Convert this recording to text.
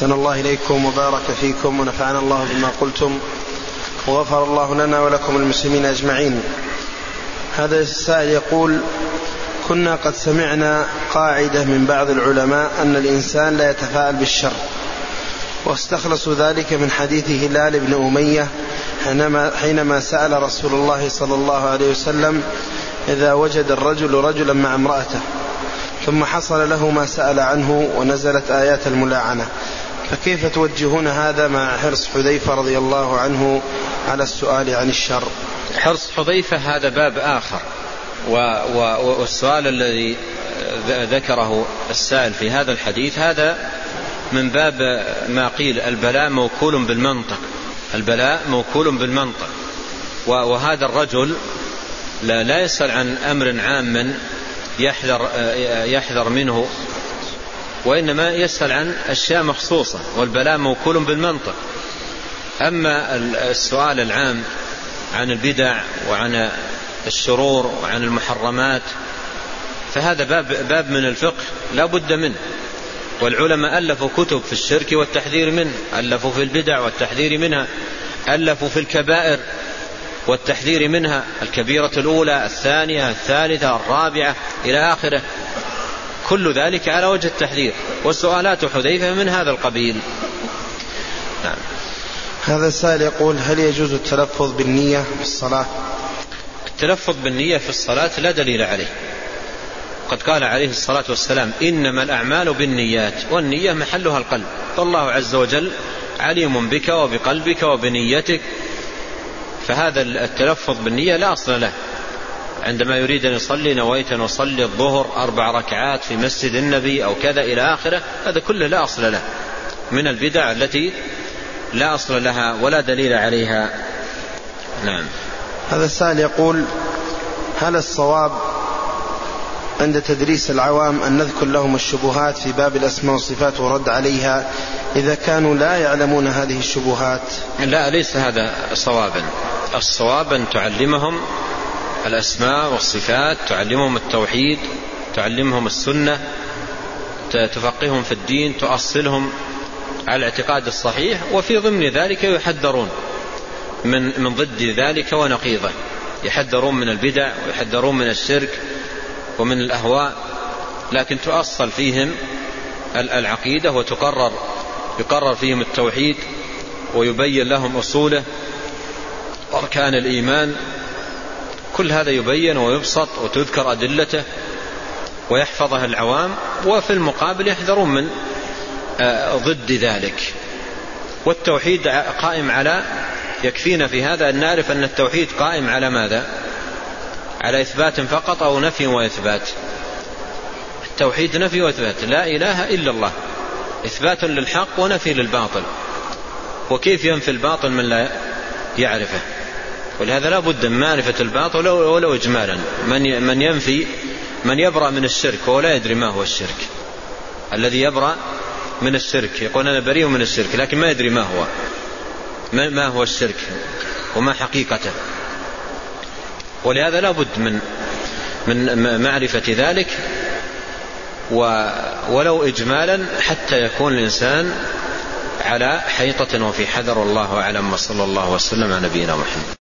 أحسن الله إليكم وبارك فيكم ونفعنا الله بما قلتم وغفر الله لنا ولكم المسلمين أجمعين. هذا السائل يقول كنا قد سمعنا قاعدة من بعض العلماء أن الإنسان لا يتفاءل بالشر واستخلصوا ذلك من حديث هلال بن أمية حينما, حينما سأل رسول الله صلى الله عليه وسلم إذا وجد الرجل رجلا مع امرأته ثم حصل له ما سأل عنه ونزلت آيات الملاعنة. فكيف توجهون هذا مع حرص حذيفة رضي الله عنه على السؤال عن الشر؟ حرص حذيفة هذا باب آخر. والسؤال الذي ذكره السائل في هذا الحديث هذا من باب ما قيل البلاء موكول بالمنطق. البلاء موكول بالمنطق. وهذا الرجل لا, لا يسأل عن أمر عام يحذر, يحذر منه وإنما يسأل عن أشياء مخصوصة والبلاء موكول بالمنطق. أما السؤال العام عن البدع وعن الشرور وعن المحرمات فهذا باب, باب من الفقه لا بد منه. والعلماء ألفوا كتب في الشرك والتحذير منه ألفوا في البدع والتحذير منها ألفوا في الكبائر والتحذير منها الكبيرة الأولى الثانية الثالثة الرابعة إلى آخره. كل ذلك على وجه التحذير والسؤالات حذيفة من هذا القبيل. نعم. هذا السائل يقول هل يجوز التلفظ بالنية في الصلاة؟ التلفظ بالنية في الصلاة لا دليل عليه. قد قال عليه الصلاة والسلام إنما الأعمال بالنيات والنية محلها القلب. فالله عز وجل عليم بك وبقلبك وبنيتك. فهذا التلفظ بالنية لا أصل له. عندما يريد أن يصلي نويت أن أصلي الظهر أربع ركعات في مسجد النبي أو كذا إلى آخره هذا كله لا أصل له. من البدع التي لا أصل لها ولا دليل عليها. نعم. هذا السائل يقول هل الصواب عند تدريس العوام أن نذكر لهم الشبهات في باب الأسماء والصفات ورد عليها إذا كانوا لا يعلمون هذه الشبهات؟ لا ليس هذا صوابا. الصواب أن تعلمهم الأسماء والصفات تعلمهم التوحيد تعلمهم السنة تفقههم في الدين تؤصلهم على الاعتقاد الصحيح وفي ضمن ذلك يحذرون من من ضد ذلك ونقيضة. يحذرون من البدع ويحذرون من الشرك ومن الأهواء لكن تؤصل فيهم العقيدة وتقرر يقرر فيهم التوحيد ويبين لهم أصوله أركان الإيمان كل هذا يبين ويبسط وتذكر أدلته ويحفظها العوام وفي المقابل يحذرون من آه، ضد ذلك. والتوحيد قائم على يكفينا في هذا أن نعرف أن التوحيد قائم على ماذا؟ على إثبات فقط أو نفي وإثبات. التوحيد نفي وإثبات. لا إله إلا الله. إثبات للحق ونفي للباطل. وكيف ينفي الباطل من لا يعرفه؟ ولهذا لا بد من معرفة الباطل ولو إجمالا. من من ينفي من يبرأ من الشرك وهو لا يدري ما هو الشرك. الذي يبرأ من الشرك. يقول أنا بريء من الشرك لكن ما يدري ما هو. ما هو الشرك وما حقيقته. ولهذا لا بد من من معرفة ذلك ولو إجمالا حتى يكون الإنسان على حيطة وفي حذر. والله أعلم. وصلى الله وسلم على نبينا محمد.